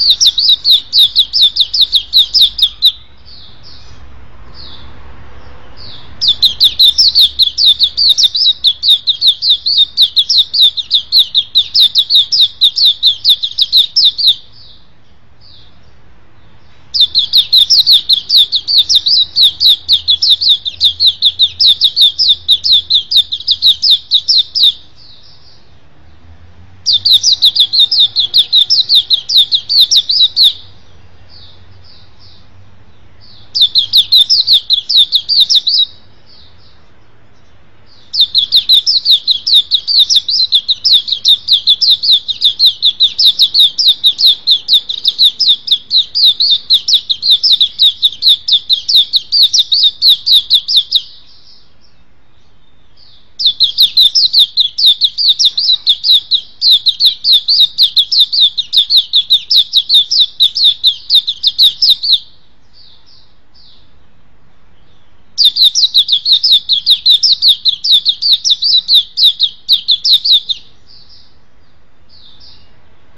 you